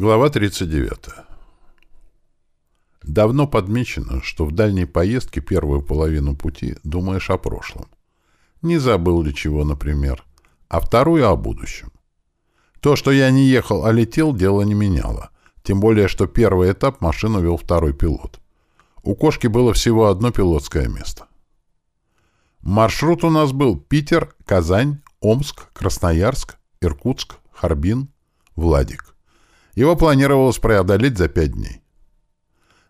Глава 39. Давно подмечено, что в дальней поездке первую половину пути думаешь о прошлом. Не забыл ли чего, например, а вторую — о будущем. То, что я не ехал, а летел, дело не меняло. Тем более, что первый этап машину вел второй пилот. У кошки было всего одно пилотское место. Маршрут у нас был Питер, Казань, Омск, Красноярск, Иркутск, Харбин, Владик. Его планировалось преодолеть за пять дней.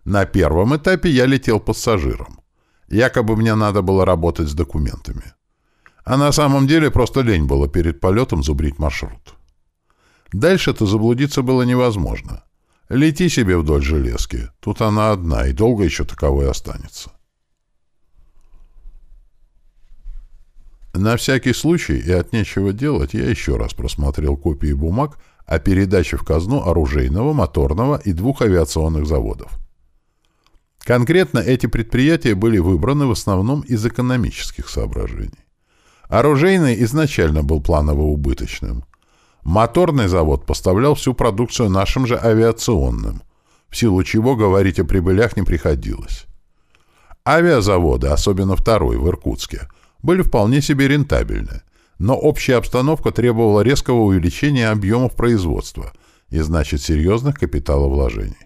На первом этапе я летел пассажиром. Якобы мне надо было работать с документами. А на самом деле просто лень было перед полетом зубрить маршрут. Дальше-то заблудиться было невозможно. Лети себе вдоль железки. Тут она одна, и долго еще таковой останется. На всякий случай и от нечего делать я еще раз просмотрел копии бумаг о передаче в казну оружейного, моторного и двух авиационных заводов. Конкретно эти предприятия были выбраны в основном из экономических соображений. Оружейный изначально был планово-убыточным. Моторный завод поставлял всю продукцию нашим же авиационным, в силу чего говорить о прибылях не приходилось. Авиазаводы, особенно второй в Иркутске, были вполне себе рентабельны, но общая обстановка требовала резкого увеличения объемов производства и, значит, серьезных капиталовложений.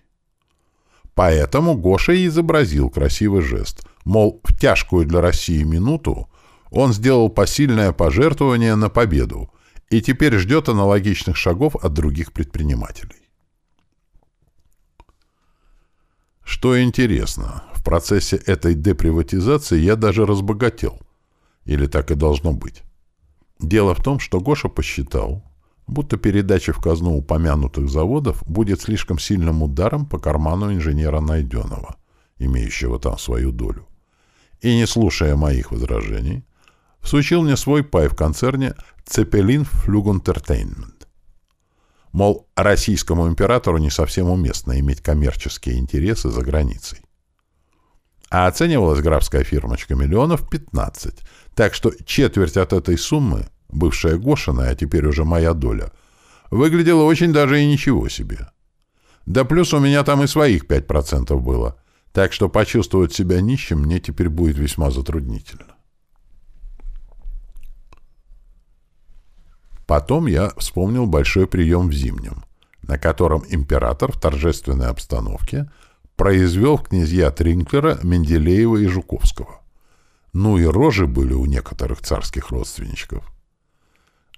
Поэтому Гоша и изобразил красивый жест, мол, в тяжкую для России минуту он сделал посильное пожертвование на победу и теперь ждет аналогичных шагов от других предпринимателей. Что интересно, в процессе этой деприватизации я даже разбогател. Или так и должно быть. Дело в том, что Гоша посчитал, будто передача в казну упомянутых заводов будет слишком сильным ударом по карману инженера Найденова, имеющего там свою долю. И, не слушая моих возражений, всучил мне свой пай в концерне «Цепелин Флюгунтертейнмент». Мол, российскому императору не совсем уместно иметь коммерческие интересы за границей. А оценивалась графская фирмочка миллионов 15, так что четверть от этой суммы бывшая Гошина, а теперь уже моя доля, выглядела очень даже и ничего себе. Да плюс у меня там и своих 5% было, так что почувствовать себя нищим мне теперь будет весьма затруднительно. Потом я вспомнил большой прием в Зимнем, на котором император в торжественной обстановке произвел в князья Тринклера, Менделеева и Жуковского. Ну и рожи были у некоторых царских родственничков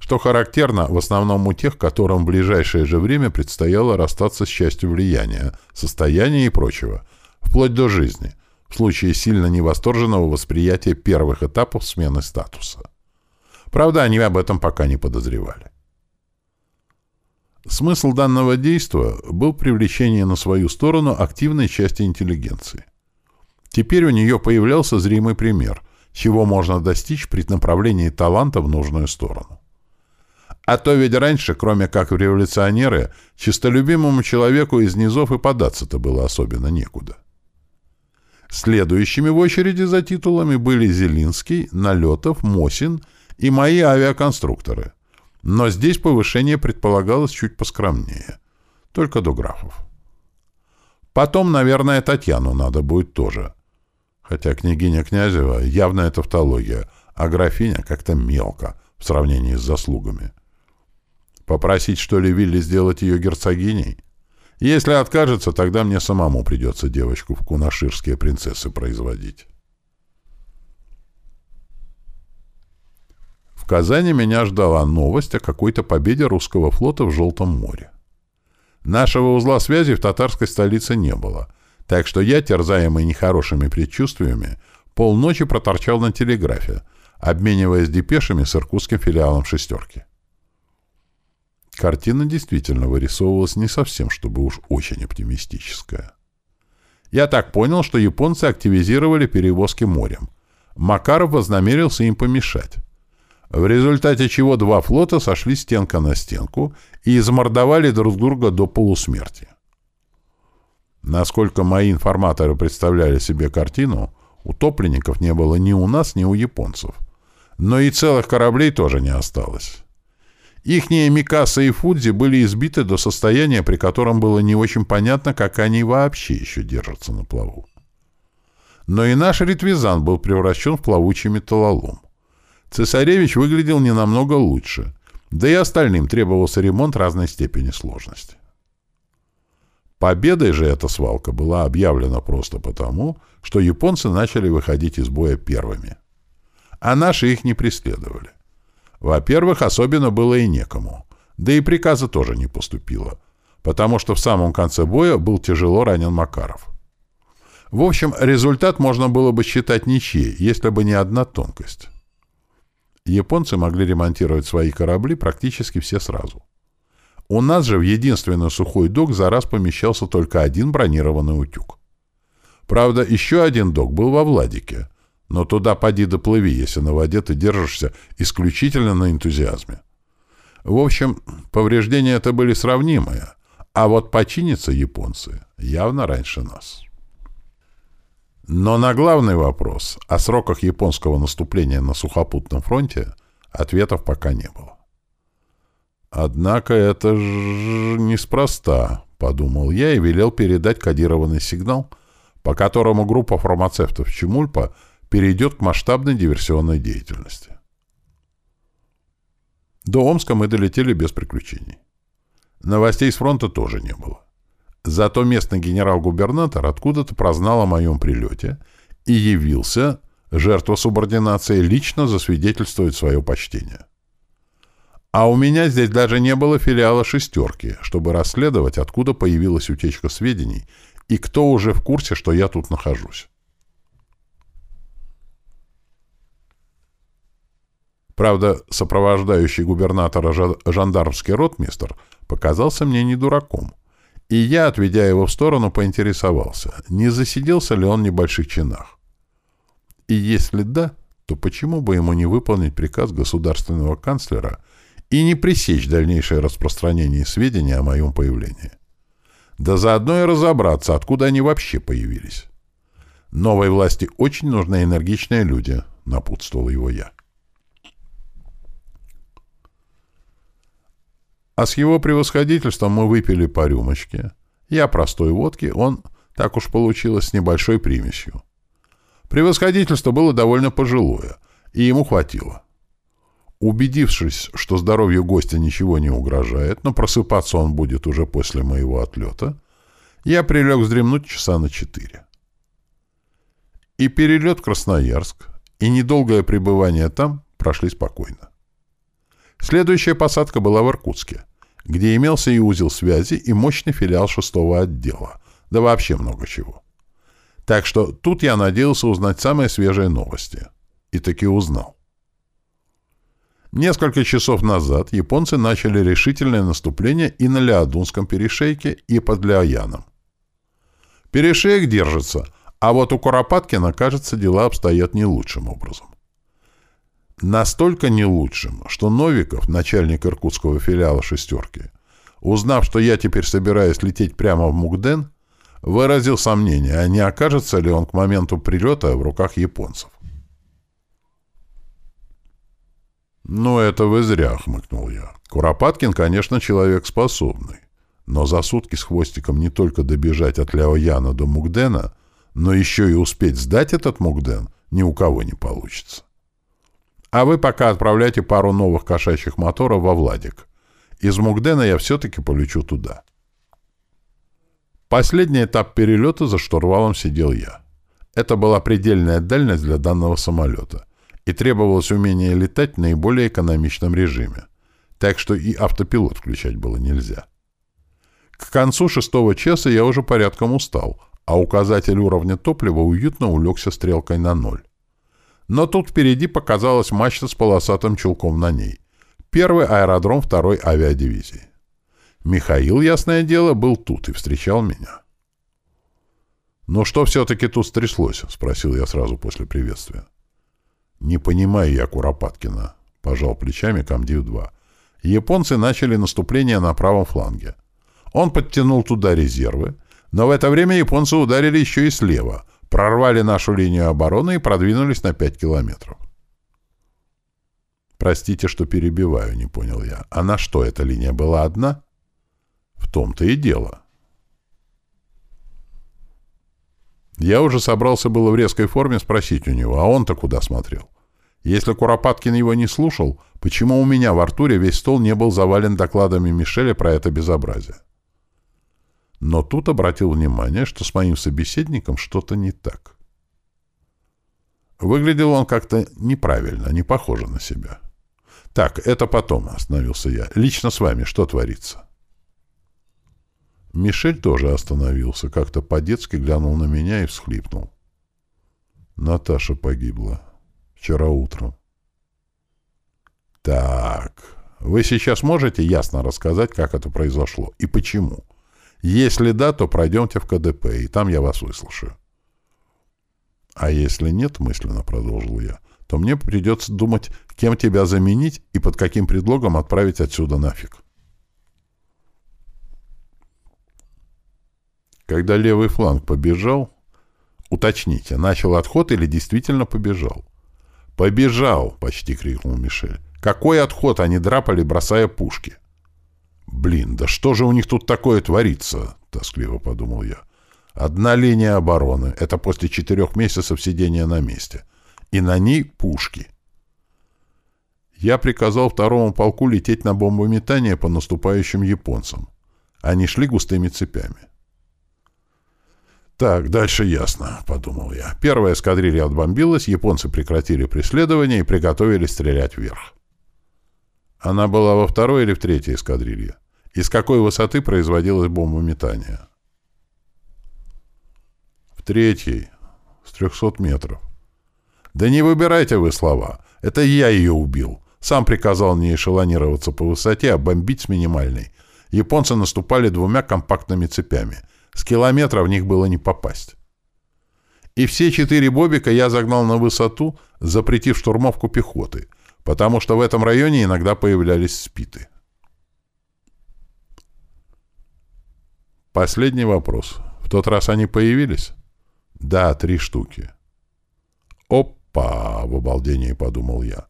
что характерно в основном у тех, которым в ближайшее же время предстояло расстаться с частью влияния, состояния и прочего, вплоть до жизни, в случае сильно невосторженного восприятия первых этапов смены статуса. Правда, они об этом пока не подозревали. Смысл данного действия был привлечение на свою сторону активной части интеллигенции. Теперь у нее появлялся зримый пример, чего можно достичь при направлении таланта в нужную сторону. А то ведь раньше, кроме как в революционеры, чистолюбимому человеку из низов и податься-то было особенно некуда. Следующими в очереди за титулами были Зелинский, Налетов, Мосин и мои авиаконструкторы. Но здесь повышение предполагалось чуть поскромнее. Только до графов. Потом, наверное, Татьяну надо будет тоже. Хотя княгиня Князева явная тавтология, а графиня как-то мелко в сравнении с заслугами. Попросить, что ли, Вилли сделать ее герцогиней? Если откажется, тогда мне самому придется девочку в кунаширские принцессы производить. В Казани меня ждала новость о какой-то победе русского флота в Желтом море. Нашего узла связи в татарской столице не было, так что я, терзаемый нехорошими предчувствиями, полночи проторчал на телеграфе, обмениваясь депешами с иркутским филиалом «шестерки». Картина действительно вырисовывалась не совсем, чтобы уж очень оптимистическая. Я так понял, что японцы активизировали перевозки морем. Макаров вознамерился им помешать. В результате чего два флота сошли стенка на стенку и измордовали друг друга до полусмерти. Насколько мои информаторы представляли себе картину, утопленников не было ни у нас, ни у японцев. Но и целых кораблей тоже не осталось. Ихние Микаса и Фудзи были избиты до состояния, при котором было не очень понятно, как они вообще еще держатся на плаву. Но и наш Ритвизан был превращен в плавучий металлолом. Цесаревич выглядел не намного лучше, да и остальным требовался ремонт разной степени сложности. Победой же эта свалка была объявлена просто потому, что японцы начали выходить из боя первыми. А наши их не преследовали. Во-первых, особенно было и некому. Да и приказа тоже не поступило, потому что в самом конце боя был тяжело ранен Макаров. В общем, результат можно было бы считать ничьей, если бы не одна тонкость. Японцы могли ремонтировать свои корабли практически все сразу. У нас же в единственный сухой док за раз помещался только один бронированный утюг. Правда, еще один док был во Владике, но туда поди доплыви, если на воде ты держишься исключительно на энтузиазме. В общем, повреждения это были сравнимые, а вот починиться японцы явно раньше нас. Но на главный вопрос о сроках японского наступления на сухопутном фронте ответов пока не было. «Однако это ж неспроста», — подумал я и велел передать кодированный сигнал, по которому группа фармацевтов Чемульпа перейдет к масштабной диверсионной деятельности. До Омска мы долетели без приключений. Новостей с фронта тоже не было. Зато местный генерал-губернатор откуда-то прознал о моем прилете и явился, жертва субординации, лично засвидетельствовать свое почтение. А у меня здесь даже не было филиала «шестерки», чтобы расследовать, откуда появилась утечка сведений и кто уже в курсе, что я тут нахожусь. Правда, сопровождающий губернатора жандармский ротмистр показался мне не дураком, и я, отведя его в сторону, поинтересовался, не засиделся ли он в небольших чинах. И если да, то почему бы ему не выполнить приказ государственного канцлера и не пресечь дальнейшее распространение сведений о моем появлении? Да заодно и разобраться, откуда они вообще появились. Новой власти очень нужны энергичные люди, напутствовал его я. А с его превосходительством мы выпили по рюмочке. Я простой водки, он, так уж получилось, с небольшой примесью. Превосходительство было довольно пожилое, и ему хватило. Убедившись, что здоровью гостя ничего не угрожает, но просыпаться он будет уже после моего отлета, я прилег вздремнуть часа на четыре. И перелет в Красноярск, и недолгое пребывание там прошли спокойно. Следующая посадка была в Иркутске, где имелся и узел связи, и мощный филиал шестого отдела, да вообще много чего. Так что тут я надеялся узнать самые свежие новости. И таки узнал. Несколько часов назад японцы начали решительное наступление и на Леодунском перешейке, и под Леояном. Перешеек держится, а вот у Куропаткина, кажется, дела обстоят не лучшим образом. Настолько не лучшим, что Новиков, начальник иркутского филиала «шестерки», узнав, что я теперь собираюсь лететь прямо в Мугден, выразил сомнение, а не окажется ли он к моменту прилета в руках японцев. «Ну, это вы зря», — хмыкнул я. «Куропаткин, конечно, человек способный, но за сутки с хвостиком не только добежать от Ляояна до Мугдена, но еще и успеть сдать этот Мугден ни у кого не получится». А вы пока отправляйте пару новых кошачьих моторов во Владик. Из Мугдена я все-таки полечу туда. Последний этап перелета за штурвалом сидел я. Это была предельная дальность для данного самолета, и требовалось умение летать в наиболее экономичном режиме, так что и автопилот включать было нельзя. К концу шестого часа я уже порядком устал, а указатель уровня топлива уютно улегся стрелкой на ноль. Но тут впереди показалась мачта с полосатым чулком на ней. Первый аэродром второй авиадивизии. Михаил, ясное дело, был тут и встречал меня. «Ну что все-таки тут стряслось?» — спросил я сразу после приветствия. «Не понимаю я Куропаткина», — пожал плечами комдив-2. Японцы начали наступление на правом фланге. Он подтянул туда резервы, но в это время японцы ударили еще и слева — прорвали нашу линию обороны и продвинулись на 5 километров. Простите, что перебиваю, не понял я. А на что эта линия была одна? В том-то и дело. Я уже собрался было в резкой форме спросить у него, а он-то куда смотрел? Если Куропаткин его не слушал, почему у меня в Артуре весь стол не был завален докладами Мишеля про это безобразие? Но тут обратил внимание, что с моим собеседником что-то не так. Выглядел он как-то неправильно, не похоже на себя. «Так, это потом», — остановился я. «Лично с вами что творится?» Мишель тоже остановился, как-то по-детски глянул на меня и всхлипнул. Наташа погибла. Вчера утром. «Так, вы сейчас можете ясно рассказать, как это произошло и почему? Если да, то пройдемте в КДП, и там я вас выслушаю». «А если нет, — мысленно продолжил я, — то мне придется думать, кем тебя заменить и под каким предлогом отправить отсюда нафиг». Когда левый фланг побежал, уточните, начал отход или действительно побежал? «Побежал!» — почти крикнул Мишель. «Какой отход они драпали, бросая пушки?» «Блин, да что же у них тут такое творится?» — тоскливо подумал я. «Одна линия обороны — это после четырех месяцев сидения на месте. И на ней пушки». Я приказал второму полку лететь на бомбометание по наступающим японцам. Они шли густыми цепями. «Так, дальше ясно», — подумал я. Первая эскадрилья отбомбилась, японцы прекратили преследование и приготовились стрелять вверх. Она была во второй или в третьей эскадрилье? Из какой высоты производилось бомбометание? В третьей, с трехсот метров. Да не выбирайте вы слова. Это я ее убил. Сам приказал не эшелонироваться по высоте, а бомбить с минимальной. Японцы наступали двумя компактными цепями — с километра в них было не попасть. И все четыре бобика я загнал на высоту, запретив штурмовку пехоты, потому что в этом районе иногда появлялись спиты. Последний вопрос. В тот раз они появились? Да, три штуки. Опа! В обалдении подумал я.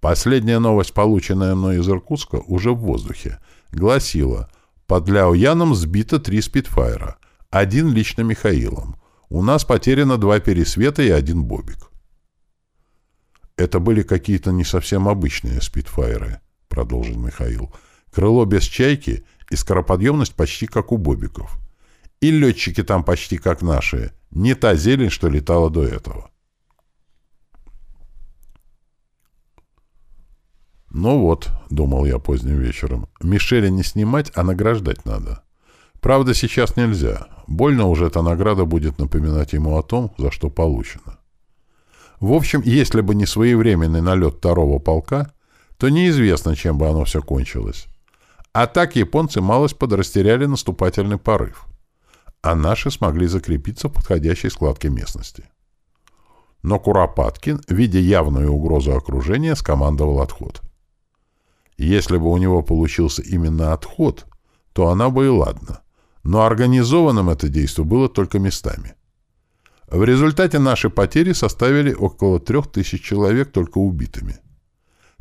Последняя новость, полученная мной из Иркутска, уже в воздухе, гласила — под Ляояном сбито три спидфайра, один лично Михаилом. У нас потеряно два пересвета и один бобик. Это были какие-то не совсем обычные спидфайры, продолжил Михаил. Крыло без чайки и скороподъемность почти как у бобиков. И летчики там почти как наши. Не та зелень, что летала до этого. «Ну вот», — думал я поздним вечером, — «Мишеля не снимать, а награждать надо. Правда, сейчас нельзя. Больно уже эта награда будет напоминать ему о том, за что получено». В общем, если бы не своевременный налет второго полка, то неизвестно, чем бы оно все кончилось. А так японцы малость подрастеряли наступательный порыв, а наши смогли закрепиться в подходящей складке местности. Но Куропаткин, видя явную угрозу окружения, скомандовал отход. Если бы у него получился именно отход, то она бы и ладно. Но организованным это действие было только местами. В результате наши потери составили около трех тысяч человек только убитыми.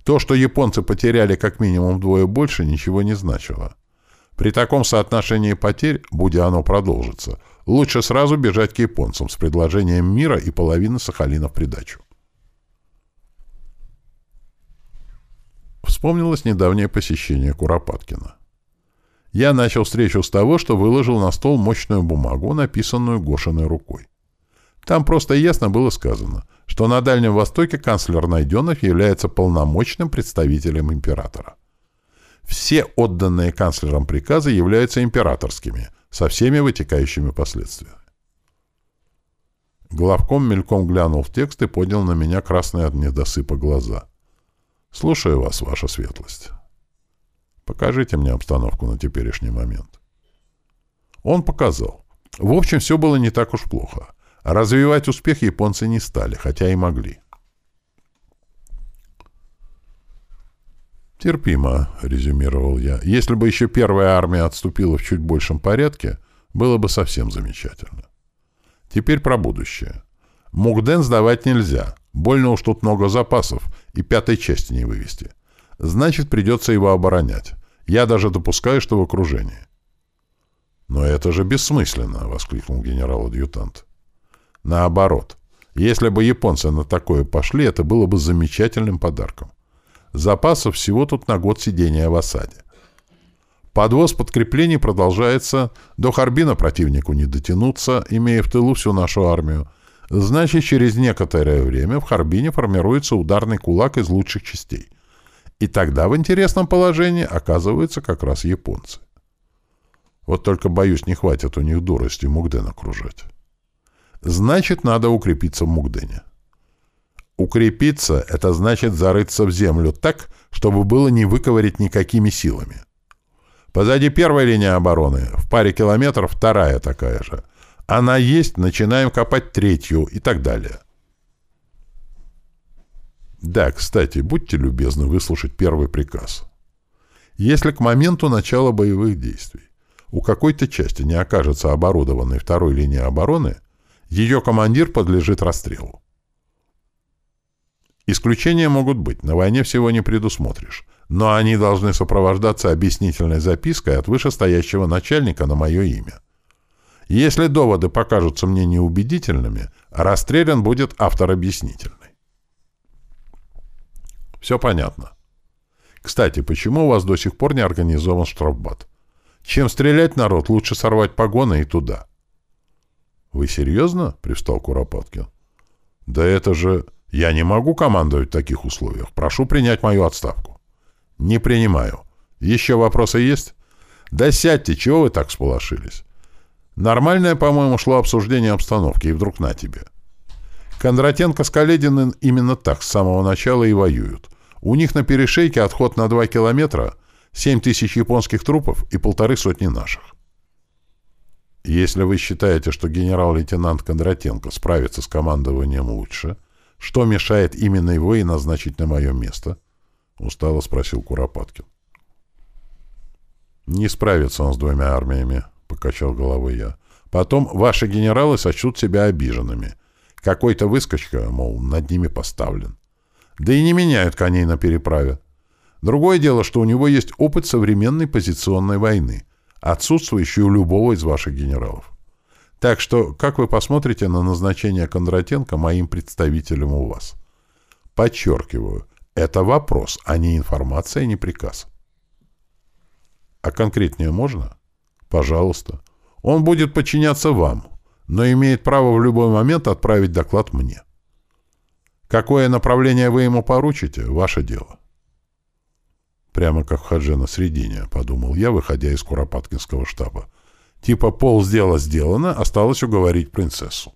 То, что японцы потеряли как минимум вдвое больше, ничего не значило. При таком соотношении потерь, будь оно продолжится, лучше сразу бежать к японцам с предложением мира и половины Сахалина в придачу. Вспомнилось недавнее посещение Куропаткина. Я начал встречу с того, что выложил на стол мощную бумагу, написанную Гошиной рукой. Там просто ясно было сказано, что на Дальнем Востоке канцлер Найденов является полномочным представителем императора. Все отданные канцлером приказы являются императорскими, со всеми вытекающими последствиями. Главком мельком глянул в текст и поднял на меня красные от недосыпа глаза. Слушаю вас, ваша светлость. Покажите мне обстановку на теперешний момент. Он показал. В общем, все было не так уж плохо. Развивать успех японцы не стали, хотя и могли. «Терпимо», — резюмировал я. «Если бы еще первая армия отступила в чуть большем порядке, было бы совсем замечательно. Теперь про будущее. Мугден сдавать нельзя. Больно уж тут много запасов, и пятой части не вывести. Значит, придется его оборонять. Я даже допускаю, что в окружении. «Но это же бессмысленно!» — воскликнул генерал-адъютант. «Наоборот. Если бы японцы на такое пошли, это было бы замечательным подарком. Запасов всего тут на год сидения в осаде. Подвоз подкреплений продолжается, до Харбина противнику не дотянуться, имея в тылу всю нашу армию. Значит, через некоторое время в Харбине формируется ударный кулак из лучших частей. И тогда в интересном положении оказываются как раз японцы. Вот только, боюсь, не хватит у них дурости Мугден окружать. Значит, надо укрепиться в Мугдене. Укрепиться — это значит зарыться в землю так, чтобы было не выковырить никакими силами. Позади первой линии обороны, в паре километров вторая такая же. Она есть, начинаем копать третью и так далее. Да, кстати, будьте любезны выслушать первый приказ. Если к моменту начала боевых действий у какой-то части не окажется оборудованной второй линии обороны, ее командир подлежит расстрелу. Исключения могут быть, на войне всего не предусмотришь, но они должны сопровождаться объяснительной запиской от вышестоящего начальника на мое имя. Если доводы покажутся мне неубедительными, расстрелян будет автор объяснительный. Все понятно. Кстати, почему у вас до сих пор не организован штрафбат? Чем стрелять народ, лучше сорвать погоны и туда. — Вы серьезно? — привстал Куропаткин. — Да это же... Я не могу командовать в таких условиях. Прошу принять мою отставку. — Не принимаю. Еще вопросы есть? — Да сядьте, чего вы так сполошились? Нормальное, по-моему, шло обсуждение обстановки, и вдруг на тебе. Кондратенко с Калединым именно так с самого начала и воюют. У них на перешейке отход на два километра, семь тысяч японских трупов и полторы сотни наших. Если вы считаете, что генерал-лейтенант Кондратенко справится с командованием лучше, что мешает именно его и назначить на мое место? Устало спросил Куропаткин. Не справится он с двумя армиями, — покачал головой я. «Потом ваши генералы сочтут себя обиженными. Какой-то выскочка, мол, над ними поставлен. Да и не меняют коней на переправе. Другое дело, что у него есть опыт современной позиционной войны, отсутствующий у любого из ваших генералов. Так что, как вы посмотрите на назначение Кондратенко моим представителем у вас? Подчеркиваю, это вопрос, а не информация, не приказ. А конкретнее можно? Пожалуйста. Он будет подчиняться вам, но имеет право в любой момент отправить доклад мне. Какое направление вы ему поручите — ваше дело. Прямо как в Хаджи на Средине, — подумал я, выходя из Куропаткинского штаба. Типа пол дела сделано, осталось уговорить принцессу.